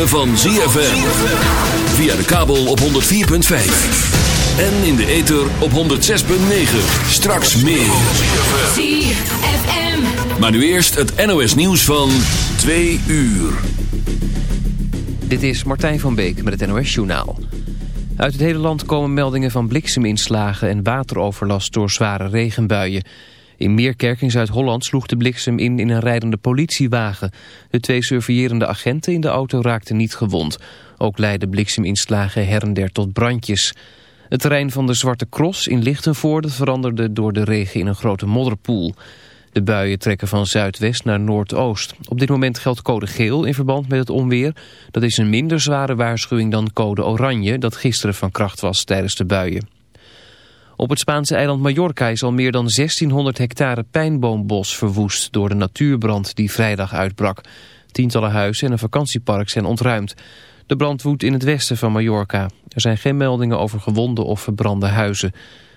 ritme van ZFM. Via de kabel op 104.5. En in de ether op 106.9. Straks meer. ZFM. Maar nu eerst het NOS nieuws van 2 uur. Dit is Martijn van Beek met het NOS Journaal. Uit het hele land komen meldingen van blikseminslagen en wateroverlast door zware regenbuien. In Meerkerk in Zuid-Holland sloeg de bliksem in in een rijdende politiewagen. De twee surveillerende agenten in de auto raakten niet gewond. Ook leidden blikseminslagen her en der tot brandjes. Het terrein van de Zwarte Cross in Lichtenvoorde veranderde door de regen in een grote modderpoel. De buien trekken van zuidwest naar noordoost. Op dit moment geldt code geel in verband met het onweer. Dat is een minder zware waarschuwing dan code oranje dat gisteren van kracht was tijdens de buien. Op het Spaanse eiland Mallorca is al meer dan 1600 hectare pijnboombos verwoest door de natuurbrand die vrijdag uitbrak. Tientallen huizen en een vakantiepark zijn ontruimd. De brand woedt in het westen van Mallorca. Er zijn geen meldingen over gewonden of verbrande huizen.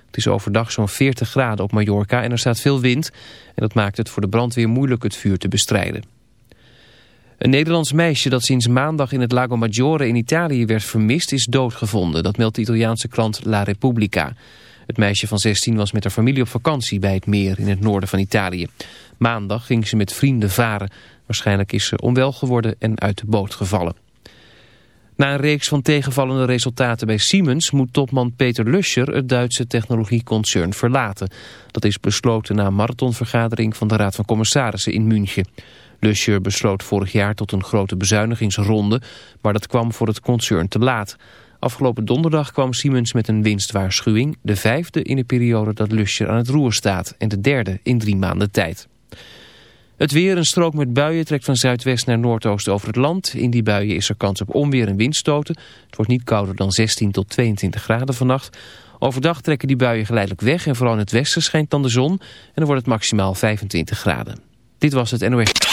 Het is overdag zo'n 40 graden op Mallorca en er staat veel wind. En dat maakt het voor de brandweer moeilijk het vuur te bestrijden. Een Nederlands meisje dat sinds maandag in het Lago Maggiore in Italië werd vermist is doodgevonden. Dat meldt de Italiaanse krant La Repubblica. Het meisje van 16 was met haar familie op vakantie bij het meer in het noorden van Italië. Maandag ging ze met vrienden varen. Waarschijnlijk is ze onwel geworden en uit de boot gevallen. Na een reeks van tegenvallende resultaten bij Siemens moet topman Peter Luscher het Duitse technologieconcern verlaten. Dat is besloten na een marathonvergadering van de Raad van Commissarissen in München. Luscher besloot vorig jaar tot een grote bezuinigingsronde, maar dat kwam voor het concern te laat. Afgelopen donderdag kwam Siemens met een winstwaarschuwing, de vijfde in de periode dat Luscher aan het roer staat en de derde in drie maanden tijd. Het weer, een strook met buien, trekt van zuidwest naar noordoost over het land. In die buien is er kans op onweer en windstoten. Het wordt niet kouder dan 16 tot 22 graden vannacht. Overdag trekken die buien geleidelijk weg en vooral in het westen schijnt dan de zon. En dan wordt het maximaal 25 graden. Dit was het NOS.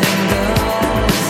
windows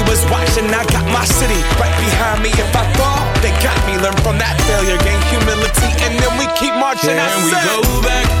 my city right behind me. If I fall, they got me. Learn from that failure, gain humility, and then we keep marching. I Can we go back?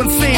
And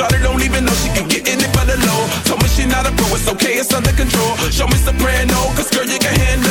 Charlotte don't even know she can get in it for the low. Told me she not a pro, it's okay, it's under control. Show me soprano, cause girl, you can handle